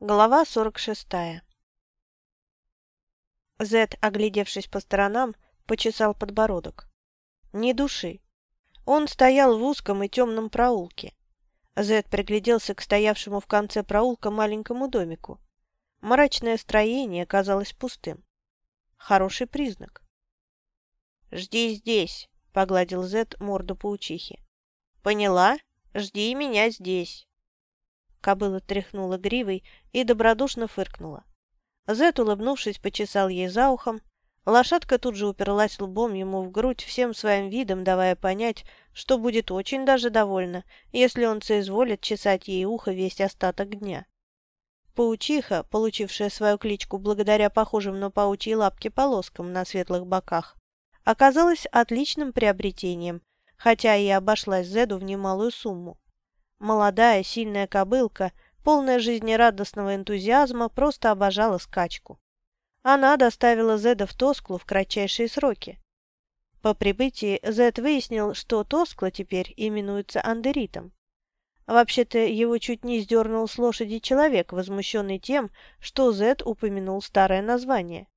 Глава 46 Зет, оглядевшись по сторонам, почесал подбородок. Ни души. Он стоял в узком и темном проулке. Зет пригляделся к стоявшему в конце проулка маленькому домику. Мрачное строение казалось пустым. Хороший признак. «Жди здесь», — погладил Зет морду паучихи. «Поняла? Жди меня здесь». Кобыла тряхнула гривой и добродушно фыркнула. Зет, улыбнувшись, почесал ей за ухом. Лошадка тут же уперлась лбом ему в грудь, всем своим видом давая понять, что будет очень даже довольна, если он соизволит чесать ей ухо весь остаток дня. Паучиха, получившая свою кличку благодаря похожим на паучьи лапки полоскам на светлых боках, оказалась отличным приобретением, хотя и обошлась Зеду в немалую сумму. Молодая, сильная кобылка, полная жизнерадостного энтузиазма, просто обожала скачку. Она доставила Зеда в Тосклу в кратчайшие сроки. По прибытии Зед выяснил, что Тоскла теперь именуется Андеритом. Вообще-то его чуть не сдернул с лошади человек, возмущенный тем, что Зед упомянул старое название.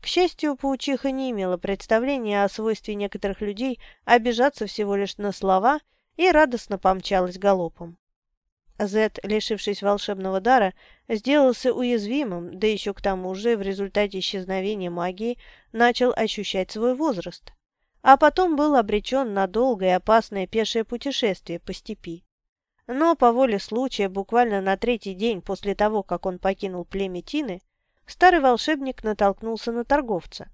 К счастью, паучиха не имела представления о свойстве некоторых людей обижаться всего лишь на слова – и радостно помчалась галопом. Зет, лишившись волшебного дара, сделался уязвимым, да еще к тому же в результате исчезновения магии начал ощущать свой возраст, а потом был обречен на долгое и опасное пешее путешествие по степи. Но по воле случая, буквально на третий день после того, как он покинул племя Тины, старый волшебник натолкнулся на торговца.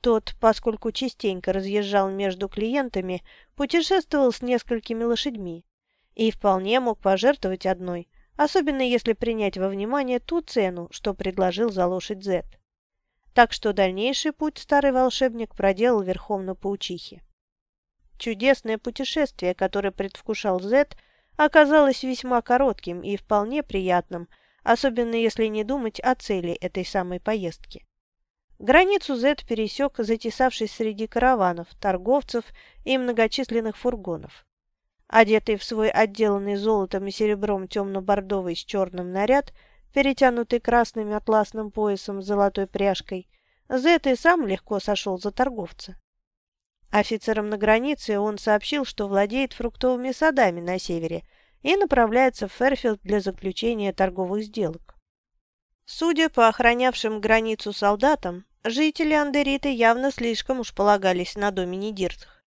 Тот, поскольку частенько разъезжал между клиентами, путешествовал с несколькими лошадьми и вполне мог пожертвовать одной, особенно если принять во внимание ту цену, что предложил за лошадь Зет. Так что дальнейший путь старый волшебник проделал верхом на паучихе. Чудесное путешествие, которое предвкушал Зет, оказалось весьма коротким и вполне приятным, особенно если не думать о цели этой самой поездки. Границу Зет пересек, затесавшись среди караванов, торговцев и многочисленных фургонов. Одетый в свой отделанный золотом и серебром темно-бордовый с черным наряд, перетянутый красным атласным поясом с золотой пряжкой, Зет и сам легко сошел за торговца. Офицерам на границе он сообщил, что владеет фруктовыми садами на севере и направляется в Ферфилд для заключения торговых сделок. Судя по охранявшим границу солдатам, Жители Андериты явно слишком уж полагались на Домини Диртх.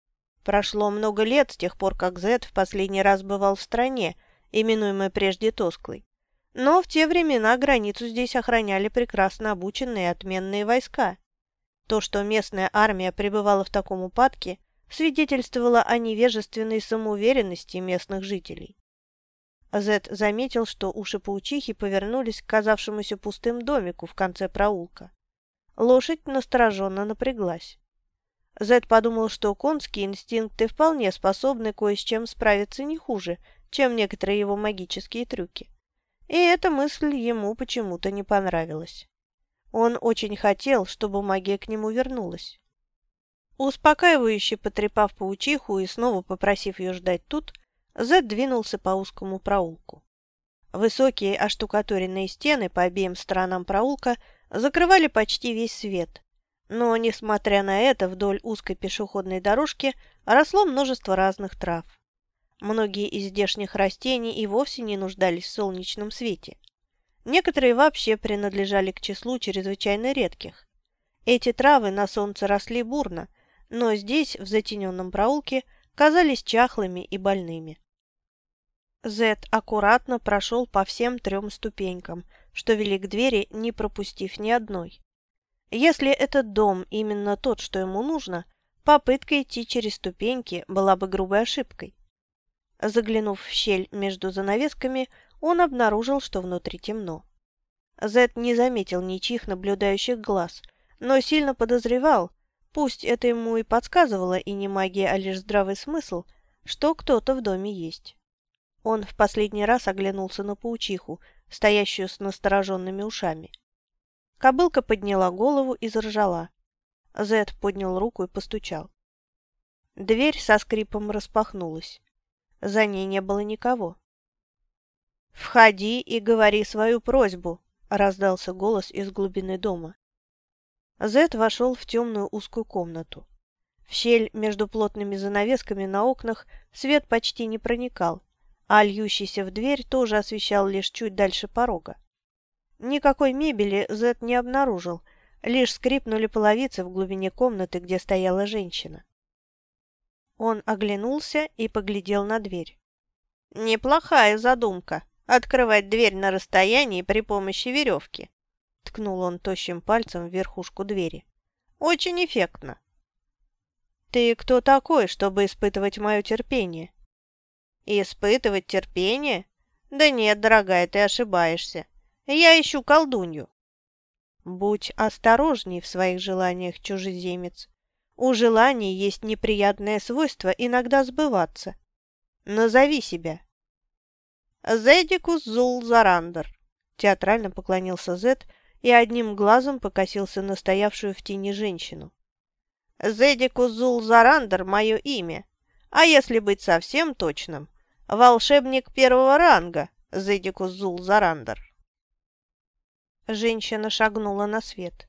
Прошло много лет с тех пор, как Зет в последний раз бывал в стране, именуемой прежде Тосклой. Но в те времена границу здесь охраняли прекрасно обученные отменные войска. То, что местная армия пребывала в таком упадке, свидетельствовало о невежественной самоуверенности местных жителей. Зет заметил, что уши паучихи повернулись к казавшемуся пустым домику в конце проулка. Лошадь настороженно напряглась. Зед подумал, что конские инстинкты вполне способны кое с чем справиться не хуже, чем некоторые его магические трюки. И эта мысль ему почему-то не понравилась. Он очень хотел, чтобы магия к нему вернулась. Успокаивающе потрепав паучиху и снова попросив ее ждать тут, Зед двинулся по узкому проулку. Высокие оштукатуренные стены по обеим сторонам проулка закрывали почти весь свет. Но, несмотря на это, вдоль узкой пешеходной дорожки росло множество разных трав. Многие из здешних растений и вовсе не нуждались в солнечном свете. Некоторые вообще принадлежали к числу чрезвычайно редких. Эти травы на солнце росли бурно, но здесь, в затененном проулке, казались чахлыми и больными. Зет аккуратно прошел по всем трем ступенькам – что вели к двери, не пропустив ни одной. Если этот дом именно тот, что ему нужно, попытка идти через ступеньки была бы грубой ошибкой. Заглянув в щель между занавесками, он обнаружил, что внутри темно. Зет не заметил ничьих наблюдающих глаз, но сильно подозревал, пусть это ему и подсказывало и не магия, а лишь здравый смысл, что кто-то в доме есть. Он в последний раз оглянулся на паучиху, стоящую с настороженными ушами. Кобылка подняла голову и заржала. Зед поднял руку и постучал. Дверь со скрипом распахнулась. За ней не было никого. «Входи и говори свою просьбу», — раздался голос из глубины дома. Зет вошел в темную узкую комнату. В щель между плотными занавесками на окнах свет почти не проникал, а льющийся в дверь тоже освещал лишь чуть дальше порога. Никакой мебели Зет не обнаружил, лишь скрипнули половицы в глубине комнаты, где стояла женщина. Он оглянулся и поглядел на дверь. «Неплохая задумка — открывать дверь на расстоянии при помощи веревки», — ткнул он тощим пальцем в верхушку двери. «Очень эффектно». «Ты кто такой, чтобы испытывать мое терпение?» «Испытывать терпение? Да нет, дорогая, ты ошибаешься. Я ищу колдунью». «Будь осторожней в своих желаниях, чужеземец. У желаний есть неприятное свойство иногда сбываться. Назови себя». «Зедикус Зул Зарандер», — театрально поклонился Зед и одним глазом покосился на стоявшую в тени женщину. Зедикус Зул Зарандер – мое имя. А если быть совсем точным, волшебник первого ранга Зедикус Зул Зарандер. Женщина шагнула на свет.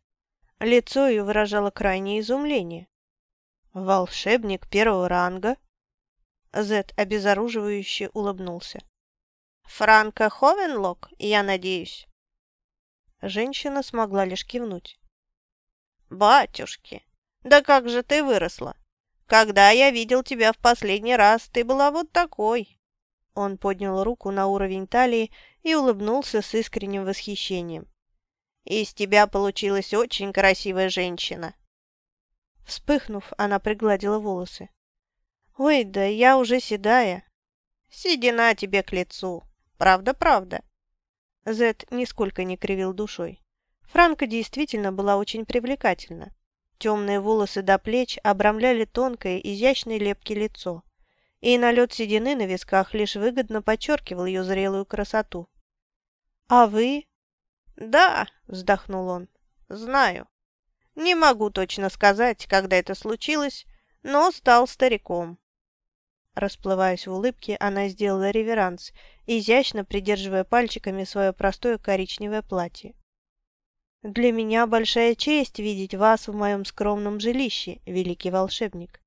Лицо ее выражало крайнее изумление. «Волшебник первого ранга?» Зед обезоруживающе улыбнулся. «Франко Ховенлок, я надеюсь?» Женщина смогла лишь кивнуть. «Батюшки, да как же ты выросла! Когда я видел тебя в последний раз, ты была вот такой!» Он поднял руку на уровень талии и улыбнулся с искренним восхищением. «Из тебя получилась очень красивая женщина!» Вспыхнув, она пригладила волосы. «Ой, да я уже седая!» «Седина тебе к лицу! Правда-правда!» Зет нисколько не кривил душой. Франка действительно была очень привлекательна. Темные волосы до плеч обрамляли тонкое, изящное лепкое лицо, и налет седины на висках лишь выгодно подчеркивал ее зрелую красоту. «А вы?» «Да», — вздохнул он, — «знаю. Не могу точно сказать, когда это случилось, но стал стариком». Расплываясь в улыбке, она сделала реверанс, изящно придерживая пальчиками свое простое коричневое платье. Для меня большая честь видеть вас в моем скромном жилище, великий волшебник.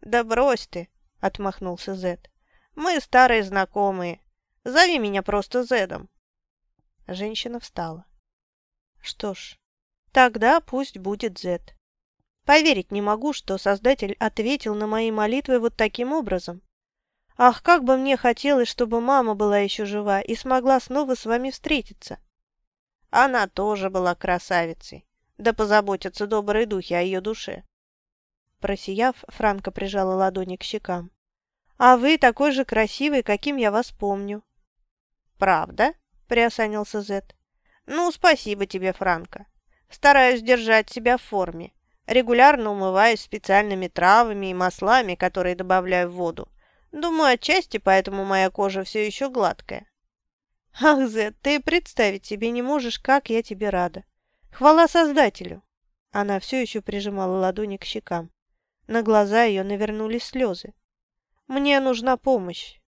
Да брось ты, отмахнулся Зед. Мы старые знакомые. Зови меня просто Зедом. Женщина встала. Что ж, тогда пусть будет Зед. Поверить не могу, что Создатель ответил на мои молитвы вот таким образом. Ах, как бы мне хотелось, чтобы мама была еще жива и смогла снова с вами встретиться. Она тоже была красавицей. Да позаботятся добрые духи о ее душе. Просияв, Франко прижала ладони к щекам. «А вы такой же красивый, каким я вас помню». «Правда?» – приосанился Зет. «Ну, спасибо тебе, Франко. Стараюсь держать себя в форме. Регулярно умываюсь специальными травами и маслами, которые добавляю в воду. Думаю, отчасти поэтому моя кожа все еще гладкая. Ах, Зет, ты представить себе не можешь, как я тебе рада. Хвала Создателю. Она все еще прижимала ладони к щекам. На глаза ее навернулись слезы. Мне нужна помощь.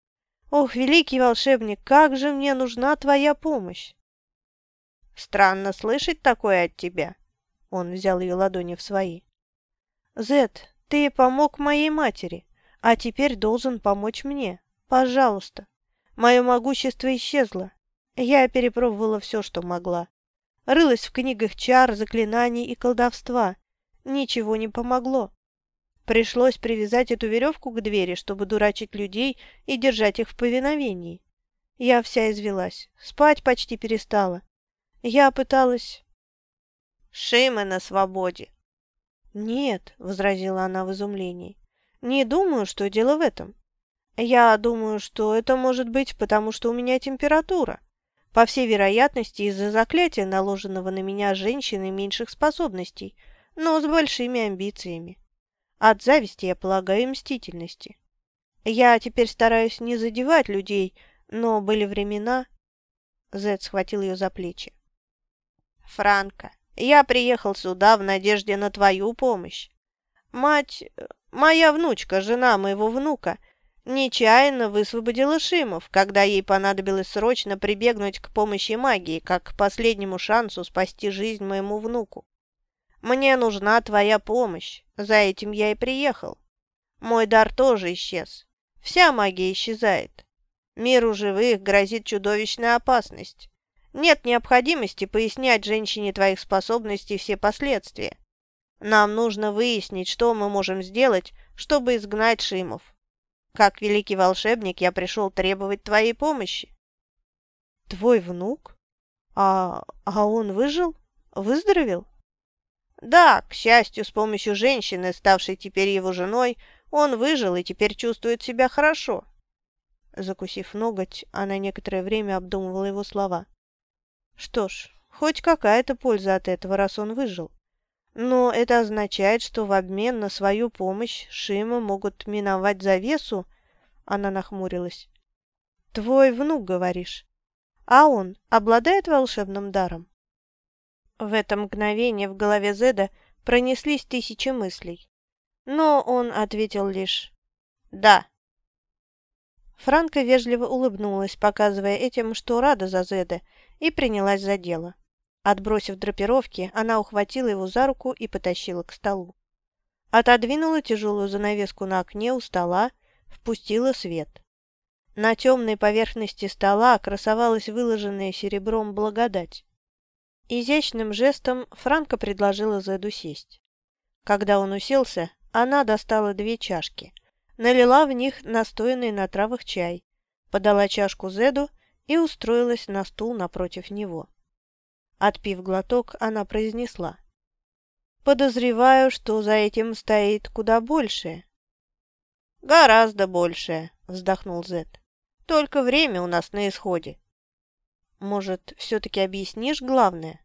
Ох, великий волшебник, как же мне нужна твоя помощь. Странно слышать такое от тебя. Он взял ее ладони в свои. Зет, ты помог моей матери, а теперь должен помочь мне. Пожалуйста. Мое могущество исчезло. Я перепробовала все, что могла. Рылась в книгах чар, заклинаний и колдовства. Ничего не помогло. Пришлось привязать эту веревку к двери, чтобы дурачить людей и держать их в повиновении. Я вся извелась, спать почти перестала. Я пыталась... Шимы на свободе. «Нет», — возразила она в изумлении, — «не думаю, что дело в этом. Я думаю, что это может быть, потому что у меня температура. По всей вероятности, из-за заклятия, наложенного на меня женщиной меньших способностей, но с большими амбициями. От зависти, я полагаю, и мстительности. Я теперь стараюсь не задевать людей, но были времена... Зед схватил ее за плечи. «Франко, я приехал сюда в надежде на твою помощь. Мать... моя внучка, жена моего внука, Нечаянно высвободила Шимов, когда ей понадобилось срочно прибегнуть к помощи магии, как к последнему шансу спасти жизнь моему внуку. Мне нужна твоя помощь, за этим я и приехал. Мой дар тоже исчез. Вся магия исчезает. Миру живых грозит чудовищная опасность. Нет необходимости пояснять женщине твоих способностей все последствия. Нам нужно выяснить, что мы можем сделать, чтобы изгнать Шимов. Как великий волшебник я пришел требовать твоей помощи. Твой внук? А, а он выжил? Выздоровел? Да, к счастью, с помощью женщины, ставшей теперь его женой, он выжил и теперь чувствует себя хорошо. Закусив ноготь, она некоторое время обдумывала его слова. Что ж, хоть какая-то польза от этого, раз он выжил. Но это означает, что в обмен на свою помощь Шима могут миновать завесу, она нахмурилась. Твой внук, говоришь? А он обладает волшебным даром? В это мгновение в голове Зеда пронеслись тысячи мыслей. Но он ответил лишь «Да». Франка вежливо улыбнулась, показывая этим, что рада за Зеда, и принялась за дело. Отбросив драпировки, она ухватила его за руку и потащила к столу. Отодвинула тяжелую занавеску на окне у стола, впустила свет. На темной поверхности стола красовалась выложенная серебром благодать. Изящным жестом Франко предложила Зеду сесть. Когда он уселся, она достала две чашки, налила в них настоянный на травах чай, подала чашку Зеду и устроилась на стул напротив него. Отпив глоток, она произнесла. «Подозреваю, что за этим стоит куда большее». «Гораздо большее», — вздохнул Зет. «Только время у нас на исходе». «Может, все-таки объяснишь главное?»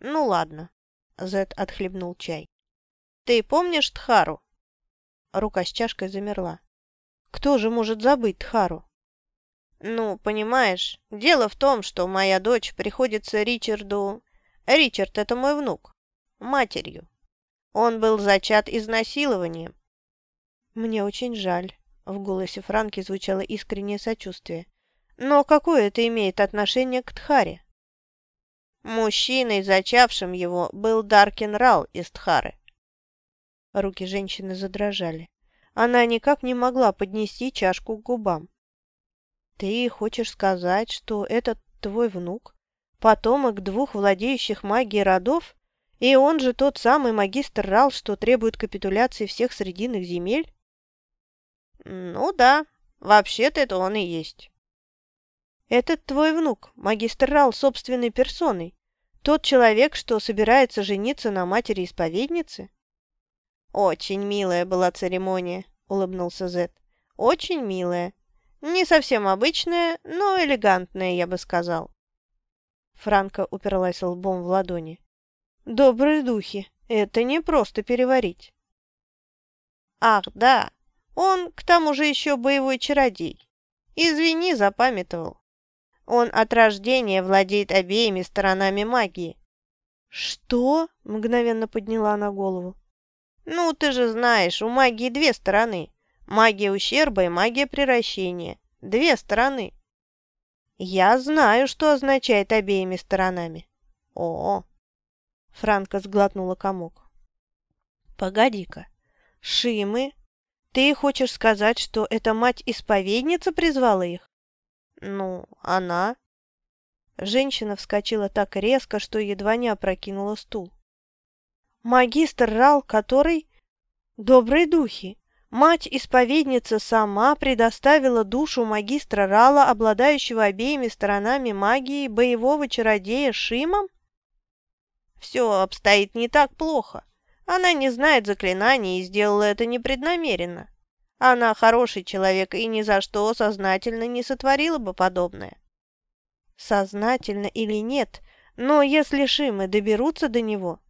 «Ну ладно», — Зет отхлебнул чай. «Ты помнишь Тхару?» Рука с чашкой замерла. «Кто же может забыть Тхару?» «Ну, понимаешь, дело в том, что моя дочь приходится Ричарду... Ричард — это мой внук. Матерью. Он был зачат изнасилованием». «Мне очень жаль», — в голосе Франки звучало искреннее сочувствие. «Но какое это имеет отношение к Тхаре?» Мужчиной, зачавшим его, был Даркин Рал из Тхары. Руки женщины задрожали. Она никак не могла поднести чашку к губам. Ты хочешь сказать, что этот твой внук, потомок двух владеющих магией родов, и он же тот самый магистр Рал, что требует капитуляции всех срединных земель? Ну да, вообще-то это он и есть. Этот твой внук, магистр Рал собственной персоной, тот человек, что собирается жениться на матери-исповедницы? Очень милая была церемония, улыбнулся Зет. Очень милая. Не совсем обычная, но элегантная, я бы сказал. Франка уперлась лбом в ладони. Добрые духи, это не просто переварить. Ах, да, он к тому же еще боевой чародей. Извини, запамятовал. Он от рождения владеет обеими сторонами магии. Что? Мгновенно подняла она голову. Ну, ты же знаешь, у магии две стороны. Магия ущерба и магия приращения. Две стороны. Я знаю, что означает обеими сторонами. О, Франко сглотнула комок. Погоди-ка. Шимы? Ты хочешь сказать, что эта мать-исповедница призвала их? Ну, она... Женщина вскочила так резко, что едва не опрокинула стул. Магистр Рал, который... Добрые духи! Мать-исповедница сама предоставила душу магистра Рала, обладающего обеими сторонами магии, боевого чародея Шимом? Все обстоит не так плохо. Она не знает заклинаний и сделала это непреднамеренно. Она хороший человек и ни за что сознательно не сотворила бы подобное. Сознательно или нет, но если Шимы доберутся до него...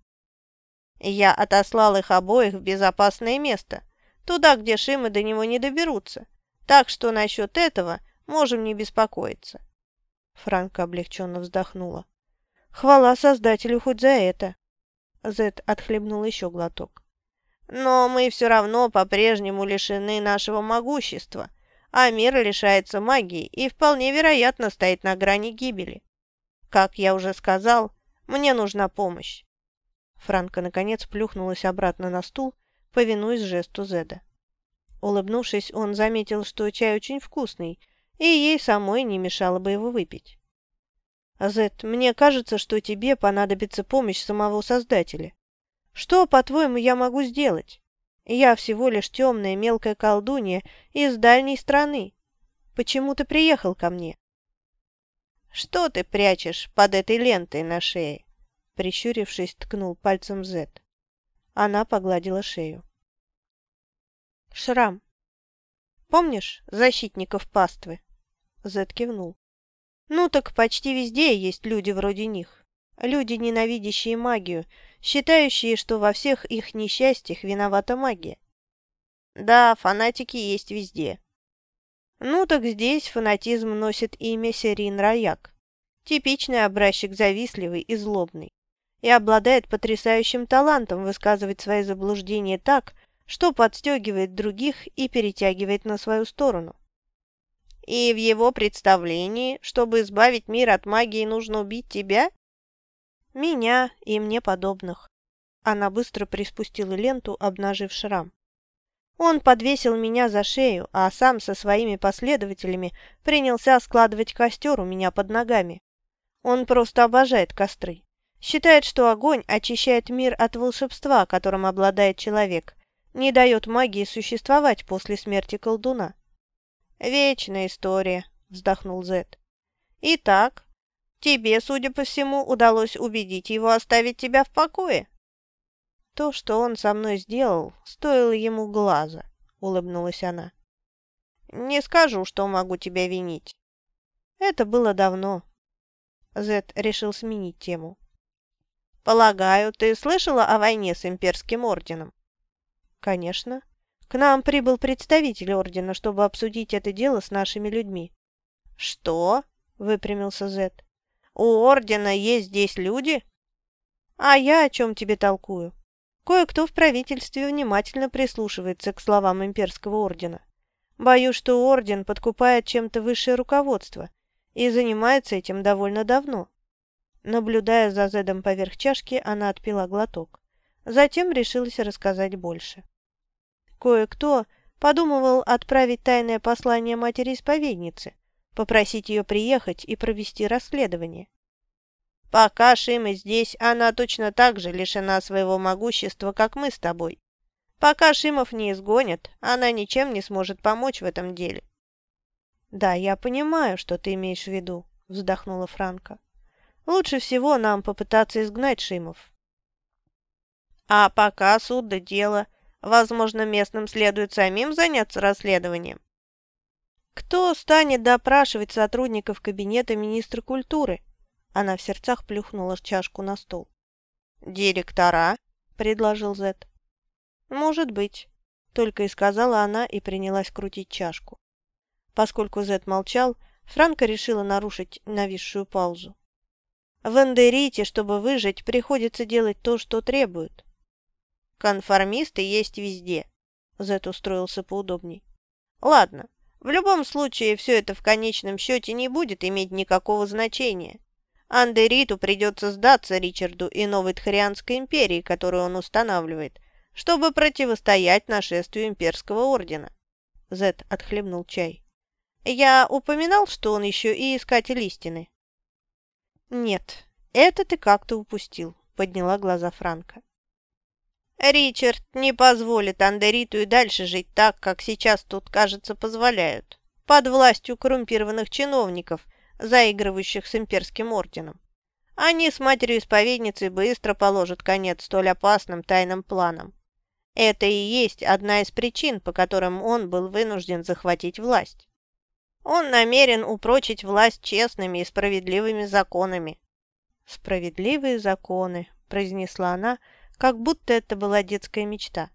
Я отослал их обоих в безопасное место — Туда, где Шимы до него не доберутся. Так что насчет этого можем не беспокоиться. Франка облегченно вздохнула. Хвала Создателю хоть за это. Зет отхлебнул еще глоток. Но мы все равно по-прежнему лишены нашего могущества, а мир лишается магии и вполне вероятно стоит на грани гибели. Как я уже сказал, мне нужна помощь. Франка, наконец, плюхнулась обратно на стул, повинуясь жесту Зеда. Улыбнувшись, он заметил, что чай очень вкусный, и ей самой не мешало бы его выпить. «Зед, мне кажется, что тебе понадобится помощь самого Создателя. Что, по-твоему, я могу сделать? Я всего лишь темная мелкая колдунья из дальней страны. Почему ты приехал ко мне?» «Что ты прячешь под этой лентой на шее?» Прищурившись, ткнул пальцем Зет. Она погладила шею. «Шрам. Помнишь защитников паствы?» Зет кивнул. «Ну так почти везде есть люди вроде них. Люди, ненавидящие магию, считающие, что во всех их несчастьях виновата магия. Да, фанатики есть везде. Ну так здесь фанатизм носит имя Серин Раяк. Типичный образчик завистливый и злобный и обладает потрясающим талантом высказывать свои заблуждения так, что подстегивает других и перетягивает на свою сторону. И в его представлении, чтобы избавить мир от магии, нужно убить тебя? Меня и мне подобных. Она быстро приспустила ленту, обнажив шрам. Он подвесил меня за шею, а сам со своими последователями принялся складывать костер у меня под ногами. Он просто обожает костры. Считает, что огонь очищает мир от волшебства, которым обладает человек, не дает магии существовать после смерти колдуна. «Вечная история», — вздохнул Зет. «Итак, тебе, судя по всему, удалось убедить его оставить тебя в покое?» «То, что он со мной сделал, стоило ему глаза», — улыбнулась она. «Не скажу, что могу тебя винить». «Это было давно». Зет решил сменить тему. «Полагаю, ты слышала о войне с имперским орденом?» «Конечно. К нам прибыл представитель ордена, чтобы обсудить это дело с нашими людьми». «Что?» – выпрямился Зет. «У ордена есть здесь люди?» «А я о чем тебе толкую?» Кое-кто в правительстве внимательно прислушивается к словам имперского ордена. Боюсь, что орден подкупает чем-то высшее руководство и занимается этим довольно давно. Наблюдая за Зедом поверх чашки, она отпила глоток. Затем решилась рассказать больше. Кое-кто подумывал отправить тайное послание матери-исповедницы, попросить ее приехать и провести расследование. «Пока Шима здесь, она точно так же лишена своего могущества, как мы с тобой. Пока Шимов не изгонят, она ничем не сможет помочь в этом деле». «Да, я понимаю, что ты имеешь в виду», — вздохнула Франка. Лучше всего нам попытаться изгнать Шимов. А пока суд до дела, возможно, местным следует самим заняться расследованием. Кто станет допрашивать сотрудников кабинета министра культуры? Она в сердцах плюхнула чашку на стол. «Директора», — предложил Зет. «Может быть», — только и сказала она и принялась крутить чашку. Поскольку Зет молчал, Франко решила нарушить нависшую паузу. В Эндерите, чтобы выжить, приходится делать то, что требуют. Конформисты есть везде. Зет устроился поудобней. Ладно, в любом случае все это в конечном счете не будет иметь никакого значения. Андериту придется сдаться Ричарду и новой Тхарианской империи, которую он устанавливает, чтобы противостоять нашествию имперского ордена. Зет отхлебнул чай. Я упоминал, что он еще и искатель истины. «Нет, это ты как-то упустил», — подняла глаза Франка. «Ричард не позволит Андериту и дальше жить так, как сейчас тут, кажется, позволяют, под властью коррумпированных чиновников, заигрывающих с имперским орденом. Они с матерью-исповедницей быстро положат конец столь опасным тайным планам. Это и есть одна из причин, по которым он был вынужден захватить власть. Он намерен упрочить власть честными и справедливыми законами. «Справедливые законы», — произнесла она, как будто это была детская мечта.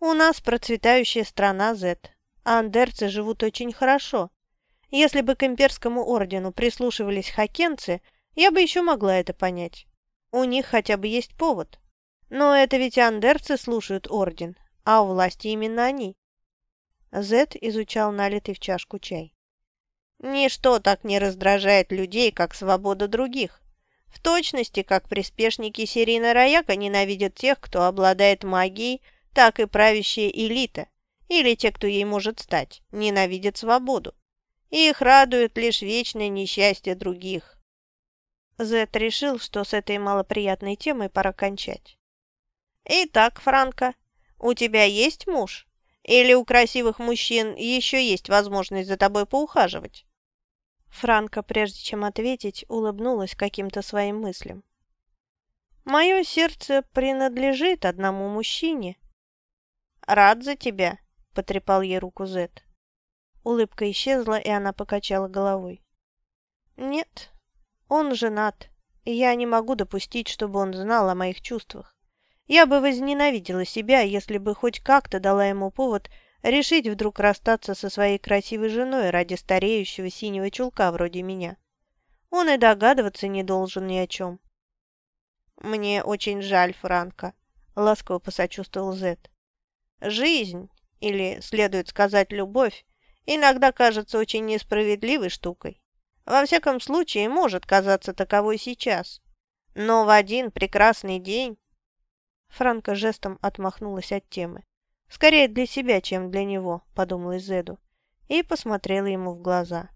«У нас процветающая страна Зет, а андерцы живут очень хорошо. Если бы к имперскому ордену прислушивались хакенцы, я бы еще могла это понять. У них хотя бы есть повод. Но это ведь андерцы слушают орден, а у власти именно они. Зет изучал налитый в чашку чай. Ничто так не раздражает людей, как свобода других. В точности, как приспешники Сирина Рояка ненавидят тех, кто обладает магией, так и правящая элита, или те, кто ей может стать, ненавидят свободу. Их радует лишь вечное несчастье других. Зет решил, что с этой малоприятной темой пора кончать. «Итак, Франко, у тебя есть муж? Или у красивых мужчин еще есть возможность за тобой поухаживать?» Франко, прежде чем ответить, улыбнулась каким-то своим мыслям. «Мое сердце принадлежит одному мужчине». «Рад за тебя», — потрепал ей руку Зет. Улыбка исчезла, и она покачала головой. «Нет, он женат, и я не могу допустить, чтобы он знал о моих чувствах. Я бы возненавидела себя, если бы хоть как-то дала ему повод решить вдруг расстаться со своей красивой женой ради стареющего синего чулка вроде меня. Он и догадываться не должен ни о чем. «Мне очень жаль Франка», — ласково посочувствовал Зет. «Жизнь, или, следует сказать, любовь, иногда кажется очень несправедливой штукой. Во всяком случае, может казаться таковой сейчас. Но в один прекрасный день Франка жестом отмахнулась от темы. «Скорее для себя, чем для него», — подумала Зеду, и посмотрела ему в глаза.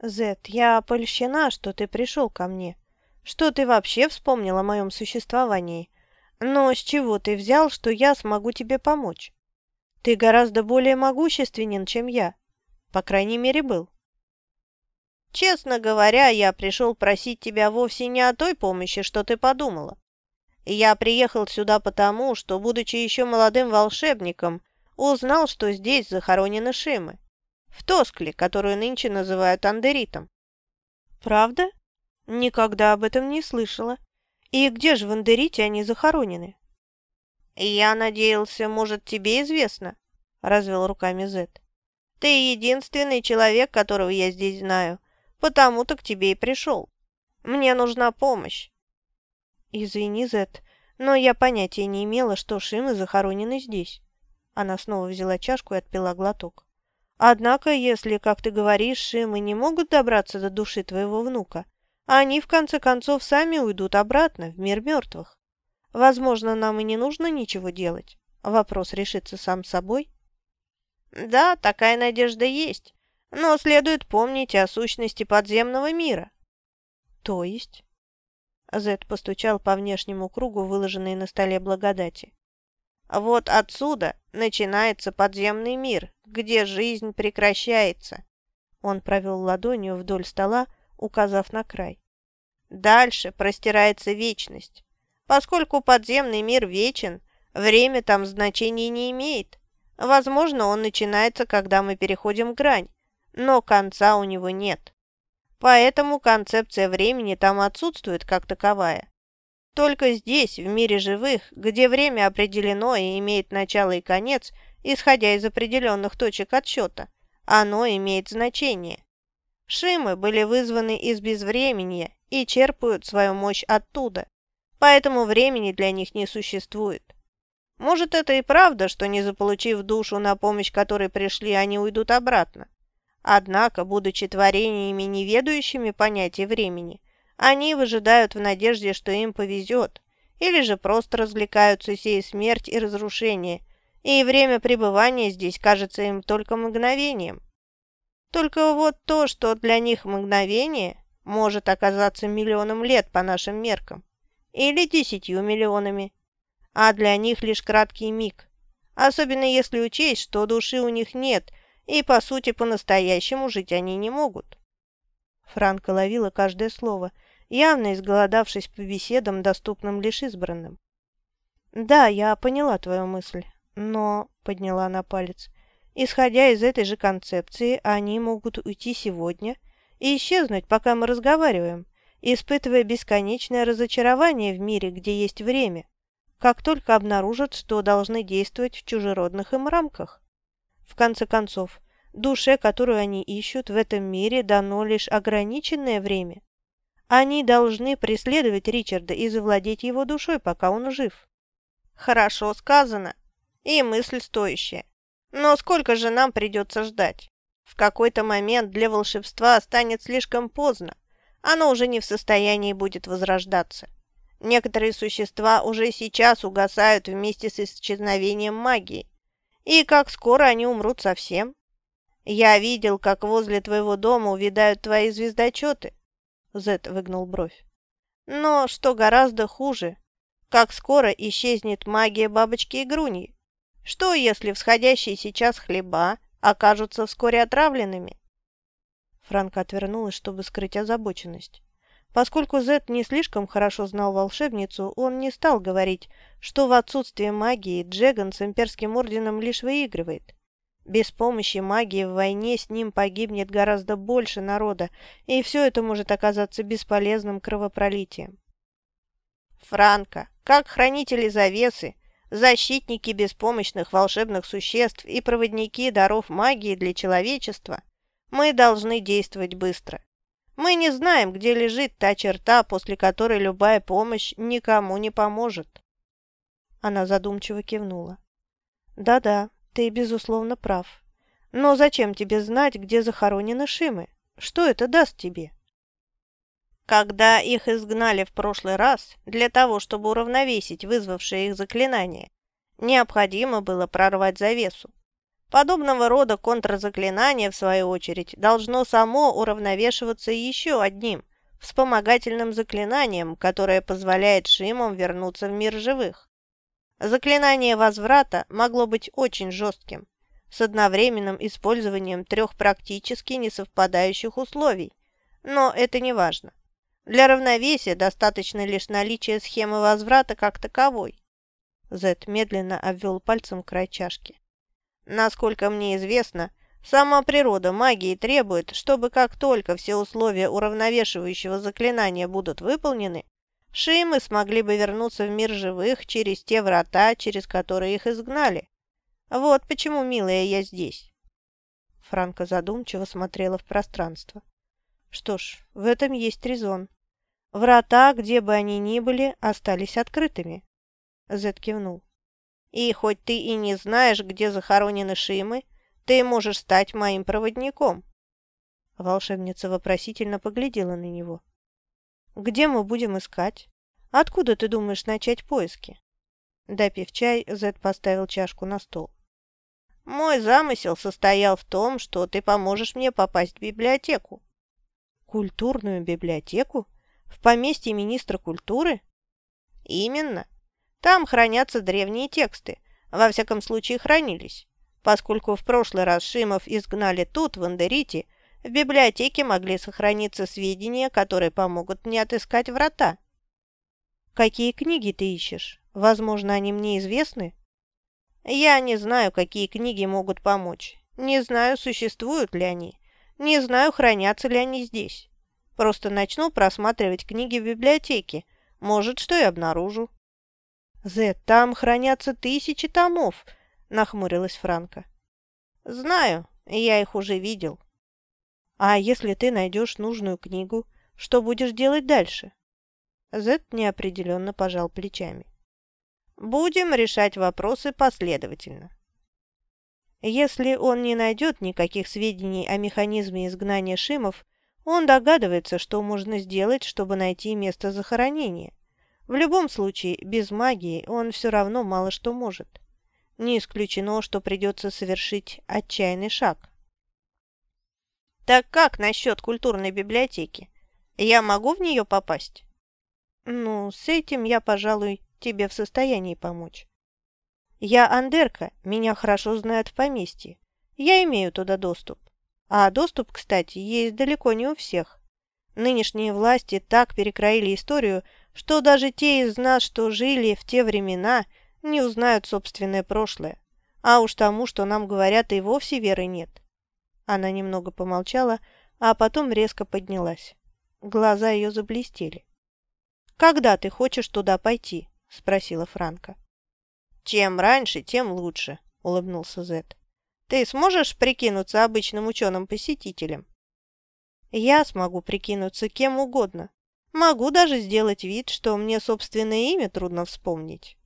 «Зед, я польщена, что ты пришел ко мне. Что ты вообще вспомнил о моем существовании? Но с чего ты взял, что я смогу тебе помочь? Ты гораздо более могущественен, чем я. По крайней мере, был». «Честно говоря, я пришел просить тебя вовсе не о той помощи, что ты подумала. Я приехал сюда потому, что, будучи еще молодым волшебником, узнал, что здесь захоронены Шимы. В Тоскле, которую нынче называют Андеритом. Правда? Никогда об этом не слышала. И где же в Андерите они захоронены? Я надеялся, может, тебе известно, развел руками Зет. Ты единственный человек, которого я здесь знаю, потому-то к тебе и пришел. Мне нужна помощь. «Извини, Зет, но я понятия не имела, что Шимы захоронены здесь». Она снова взяла чашку и отпила глоток. «Однако, если, как ты говоришь, Шимы не могут добраться до души твоего внука, они, в конце концов, сами уйдут обратно, в мир мертвых. Возможно, нам и не нужно ничего делать. Вопрос решится сам собой». «Да, такая надежда есть, но следует помнить о сущности подземного мира». «То есть?» Зет постучал по внешнему кругу, выложенной на столе благодати. «Вот отсюда начинается подземный мир, где жизнь прекращается». Он провел ладонью вдоль стола, указав на край. «Дальше простирается вечность. Поскольку подземный мир вечен, время там значения не имеет. Возможно, он начинается, когда мы переходим грань, но конца у него нет. Поэтому концепция времени там отсутствует как таковая. Только здесь, в мире живых, где время определено и имеет начало и конец, исходя из определенных точек отсчета, оно имеет значение. Шимы были вызваны из безвременья и черпают свою мощь оттуда, поэтому времени для них не существует. Может, это и правда, что не заполучив душу, на помощь которой пришли, они уйдут обратно. Однако, будучи творениями, неведающими понятия времени, они выжидают в надежде, что им повезет, или же просто развлекаются сей смерть и разрушение, и время пребывания здесь кажется им только мгновением. Только вот то, что для них мгновение, может оказаться миллионом лет по нашим меркам, или десятью миллионами, а для них лишь краткий миг, особенно если учесть, что души у них нет – и, по сути, по-настоящему жить они не могут. Франка ловила каждое слово, явно изголодавшись по беседам, доступным лишь избранным. «Да, я поняла твою мысль, но...» — подняла она палец. «Исходя из этой же концепции, они могут уйти сегодня и исчезнуть, пока мы разговариваем, испытывая бесконечное разочарование в мире, где есть время, как только обнаружат, что должны действовать в чужеродных им рамках. В конце концов, душе, которую они ищут, в этом мире дано лишь ограниченное время. Они должны преследовать Ричарда и завладеть его душой, пока он жив. Хорошо сказано. И мысль стоящая. Но сколько же нам придется ждать? В какой-то момент для волшебства станет слишком поздно. Оно уже не в состоянии будет возрождаться. Некоторые существа уже сейчас угасают вместе с исчезновением магии. И как скоро они умрут совсем? Я видел, как возле твоего дома увядают твои звездочеты. Зет выгнул бровь. Но, что гораздо хуже, как скоро исчезнет магия бабочки и груньи? Что, если всходящие сейчас хлеба окажутся вскоре отравленными? Франк отвернулась, чтобы скрыть озабоченность. Поскольку Зет не слишком хорошо знал волшебницу, он не стал говорить, что в отсутствие магии Джеган с имперским орденом лишь выигрывает. Без помощи магии в войне с ним погибнет гораздо больше народа, и все это может оказаться бесполезным кровопролитием. Франко, как хранители завесы, защитники беспомощных волшебных существ и проводники даров магии для человечества, мы должны действовать быстро. Мы не знаем, где лежит та черта, после которой любая помощь никому не поможет. Она задумчиво кивнула. «Да-да, ты, безусловно, прав. Но зачем тебе знать, где захоронены Шимы? Что это даст тебе?» Когда их изгнали в прошлый раз, для того, чтобы уравновесить вызвавшее их заклинание, необходимо было прорвать завесу. Подобного рода контрзаклинание, в свою очередь, должно само уравновешиваться еще одним, вспомогательным заклинанием, которое позволяет Шимам вернуться в мир живых. Заклинание возврата могло быть очень жестким, с одновременным использованием трех практически несовпадающих условий, но это не важно. Для равновесия достаточно лишь наличия схемы возврата как таковой. Зет медленно обвел пальцем край чашки. Насколько мне известно, сама природа магии требует, чтобы как только все условия уравновешивающего заклинания будут выполнены, Шимы смогли бы вернуться в мир живых через те врата, через которые их изгнали. Вот почему, милая, я здесь. Франка задумчиво смотрела в пространство. Что ж, в этом есть резон. Врата, где бы они ни были, остались открытыми. Зет кивнул. И хоть ты и не знаешь, где захоронены Шимы, ты можешь стать моим проводником. Волшебница вопросительно поглядела на него. «Где мы будем искать? Откуда ты думаешь начать поиски?» Допив чай, Зет поставил чашку на стол. «Мой замысел состоял в том, что ты поможешь мне попасть в библиотеку». «Культурную библиотеку? В поместье министра культуры?» «Именно. Там хранятся древние тексты, во всяком случае хранились. Поскольку в прошлый раз Шимов изгнали тут, в Андерите, в библиотеке могли сохраниться сведения, которые помогут мне отыскать врата. Какие книги ты ищешь? Возможно, они мне известны? Я не знаю, какие книги могут помочь. Не знаю, существуют ли они. Не знаю, хранятся ли они здесь. Просто начну просматривать книги в библиотеке. Может, что и обнаружу. «Зет, там хранятся тысячи томов», — нахмурилась Франка. «Знаю, я их уже видел». «А если ты найдешь нужную книгу, что будешь делать дальше?» Зет неопределенно пожал плечами. «Будем решать вопросы последовательно». Если он не найдет никаких сведений о механизме изгнания Шимов, он догадывается, что можно сделать, чтобы найти место захоронения. В любом случае, без магии он все равно мало что может. Не исключено, что придется совершить отчаянный шаг. Так как насчет культурной библиотеки? Я могу в нее попасть? Ну, с этим я, пожалуй, тебе в состоянии помочь. Я Андерка, меня хорошо знают в поместье. Я имею туда доступ. А доступ, кстати, есть далеко не у всех. Нынешние власти так перекроили историю, что даже те из нас, что жили в те времена, не узнают собственное прошлое. А уж тому, что нам говорят, и вовсе веры нет. Она немного помолчала, а потом резко поднялась. Глаза ее заблестели. «Когда ты хочешь туда пойти?» – спросила Франка. «Чем раньше, тем лучше», – улыбнулся Зет. «Ты сможешь прикинуться обычным ученым-посетителем?» «Я смогу прикинуться кем угодно, Могу даже сделать вид, что мне собственное имя трудно вспомнить.